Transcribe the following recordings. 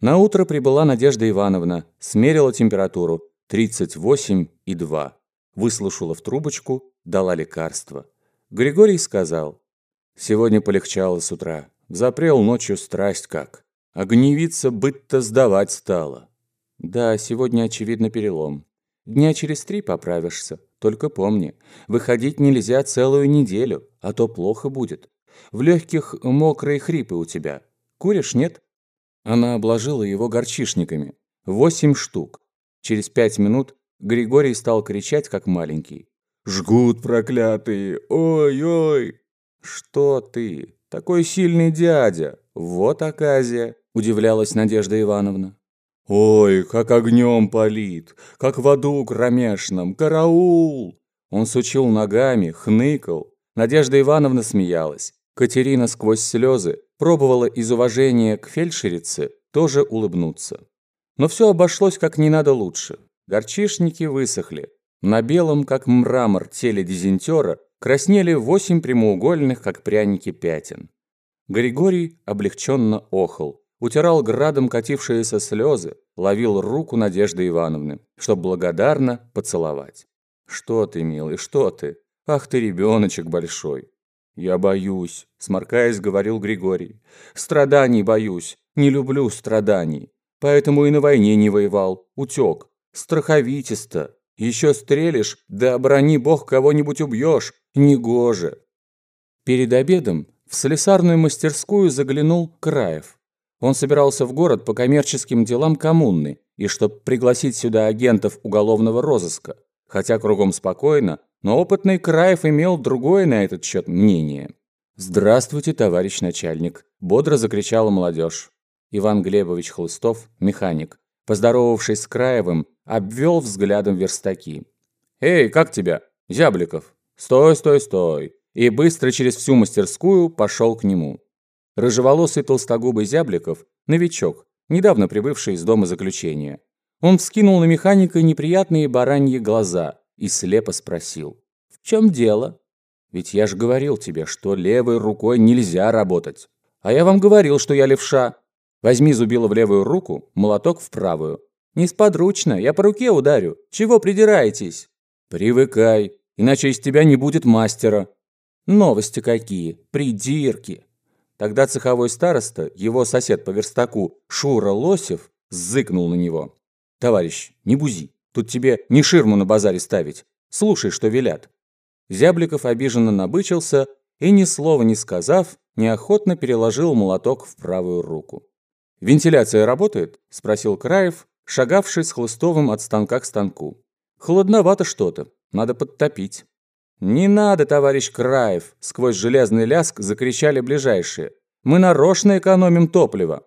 На утро прибыла Надежда Ивановна, смерила температуру 38,2. Выслушала в трубочку, дала лекарство. Григорий сказал, «Сегодня полегчало с утра, запрел ночью страсть как. Огневица быть-то сдавать стала». «Да, сегодня, очевидно, перелом. Дня через три поправишься. Только помни, выходить нельзя целую неделю, а то плохо будет. В легких мокрые хрипы у тебя. Куришь, нет?» Она обложила его горчишниками. Восемь штук. Через пять минут Григорий стал кричать, как маленький. «Жгут проклятые! Ой-ой!» «Что ты? Такой сильный дядя! Вот оказия!» Удивлялась Надежда Ивановна. «Ой, как огнем палит! Как в аду кромешном! Караул!» Он сучил ногами, хныкал. Надежда Ивановна смеялась. Катерина сквозь слезы пробовала из уважения к фельдшерице тоже улыбнуться. Но все обошлось как не надо лучше. Горчишники высохли. На белом, как мрамор, теле дизентера краснели восемь прямоугольных, как пряники, пятен. Григорий облегченно охал, утирал градом катившиеся слезы, ловил руку Надежды Ивановны, чтоб благодарно поцеловать. «Что ты, милый, что ты? Ах ты, ребеночек большой!» «Я боюсь», — сморкаясь, говорил Григорий. «Страданий боюсь, не люблю страданий. Поэтому и на войне не воевал, утек. Страховитисто. Еще стрелишь, да оборони бог кого-нибудь убьешь. Негоже». Перед обедом в слесарную мастерскую заглянул Краев. Он собирался в город по коммерческим делам коммуны и чтоб пригласить сюда агентов уголовного розыска. Хотя кругом спокойно, но опытный Краев имел другое на этот счет мнение. «Здравствуйте, товарищ начальник!» – бодро закричала молодежь. Иван Глебович Хлыстов, механик, поздоровавшись с Краевым, обвел взглядом верстаки. «Эй, как тебя? Зябликов! Стой, стой, стой!» И быстро через всю мастерскую пошел к нему. Рыжеволосый толстогубый Зябликов – новичок, недавно прибывший из дома заключения. Он вскинул на механика неприятные бараньи глаза – и слепо спросил. «В чем дело?» «Ведь я же говорил тебе, что левой рукой нельзя работать. А я вам говорил, что я левша. Возьми зубило в левую руку, молоток в правую. Несподручно, я по руке ударю. Чего придираетесь?» «Привыкай, иначе из тебя не будет мастера». «Новости какие, придирки». Тогда цеховой староста, его сосед по верстаку, Шура Лосев, зыкнул на него. «Товарищ, не бузи. Тут тебе не ширму на базаре ставить. Слушай, что велят». Зябликов обиженно набычился и, ни слова не сказав, неохотно переложил молоток в правую руку. «Вентиляция работает?» – спросил Краев, шагавший с Хлыстовым от станка к станку. «Холодновато что-то. Надо подтопить». «Не надо, товарищ Краев!» – сквозь железный ляск закричали ближайшие. «Мы нарочно экономим топливо».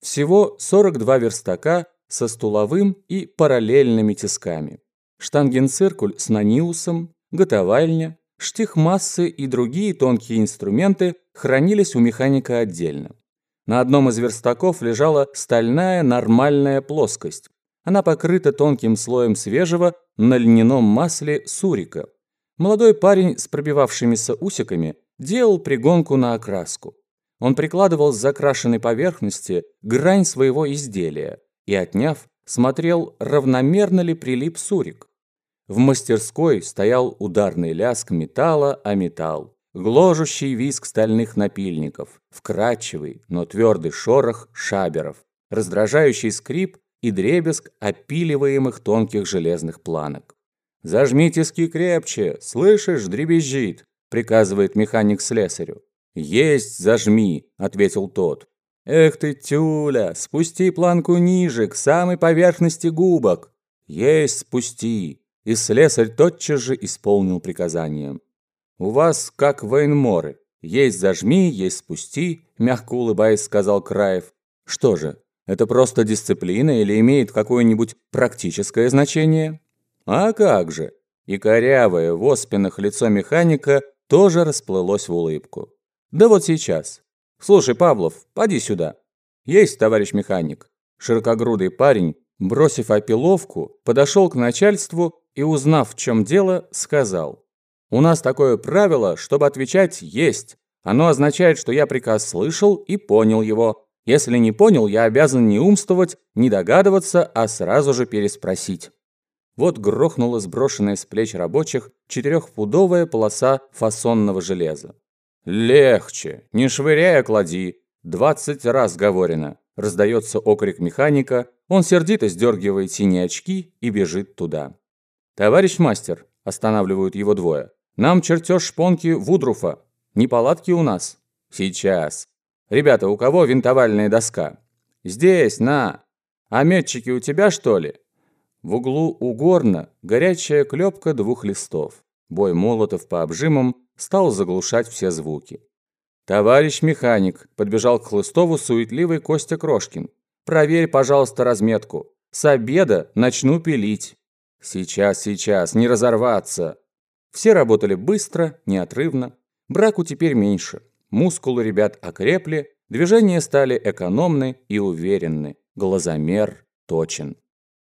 Всего 42 верстака со стуловым и параллельными тисками. Штангенциркуль с наниусом, готовальня, штихмассы и другие тонкие инструменты хранились у механика отдельно. На одном из верстаков лежала стальная нормальная плоскость. Она покрыта тонким слоем свежего на льняном масле сурика. Молодой парень с пробивавшимися усиками делал пригонку на окраску. Он прикладывал с закрашенной поверхности грань своего изделия, и, отняв, смотрел, равномерно ли прилип сурик. В мастерской стоял ударный лязг металла о металл, гложущий визг стальных напильников, вкрадчивый, но твердый шорох шаберов, раздражающий скрип и дребезг опиливаемых тонких железных планок. «Зажми тиски крепче, слышишь, дребезжит», приказывает механик слесарю. «Есть, зажми», — ответил тот. «Эх ты, тюля, спусти планку ниже, к самой поверхности губок!» «Есть, спусти!» И слесарь тотчас же исполнил приказание. «У вас как военморы. Есть зажми, есть спусти», мягко улыбаясь, сказал Краев. «Что же, это просто дисциплина или имеет какое-нибудь практическое значение?» «А как же!» И корявое в оспинах лицо механика тоже расплылось в улыбку. «Да вот сейчас. «Слушай, Павлов, поди сюда». «Есть, товарищ механик». Широкогрудый парень, бросив опиловку, подошел к начальству и, узнав, в чем дело, сказал. «У нас такое правило, чтобы отвечать «есть». Оно означает, что я приказ слышал и понял его. Если не понял, я обязан не умствовать, не догадываться, а сразу же переспросить. Вот грохнула сброшенная с плеч рабочих четырехпудовая полоса фасонного железа. «Легче! Не швыряй, а клади! Двадцать раз говорено!» Раздается окрик механика, он сердито сдергивает синие очки и бежит туда. «Товарищ мастер!» – останавливают его двое. «Нам чертеж шпонки Вудруфа. Неполадки у нас». «Сейчас!» «Ребята, у кого винтовальная доска?» «Здесь, на!» «А метчики у тебя, что ли?» В углу у горна горячая клепка двух листов. Бой молотов по обжимам стал заглушать все звуки. «Товарищ механик», – подбежал к Хлыстову суетливый Костя Крошкин. «Проверь, пожалуйста, разметку. С обеда начну пилить». «Сейчас, сейчас, не разорваться». Все работали быстро, неотрывно. Браку теперь меньше. Мускулы ребят окрепли, движения стали экономны и уверенны. Глазомер точен.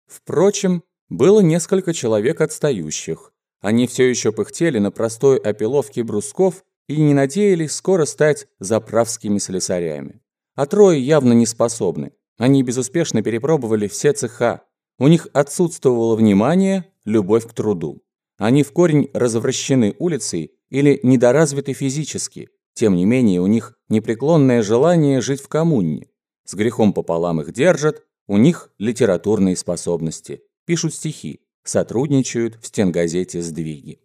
Впрочем, было несколько человек отстающих. Они все еще пыхтели на простой опиловке брусков и не надеялись скоро стать заправскими слесарями. А трое явно не способны. Они безуспешно перепробовали все цеха. У них отсутствовало внимание, любовь к труду. Они в корень развращены улицей или недоразвиты физически. Тем не менее, у них непреклонное желание жить в коммуне. С грехом пополам их держат, у них литературные способности, пишут стихи, сотрудничают в стенгазете «Сдвиги».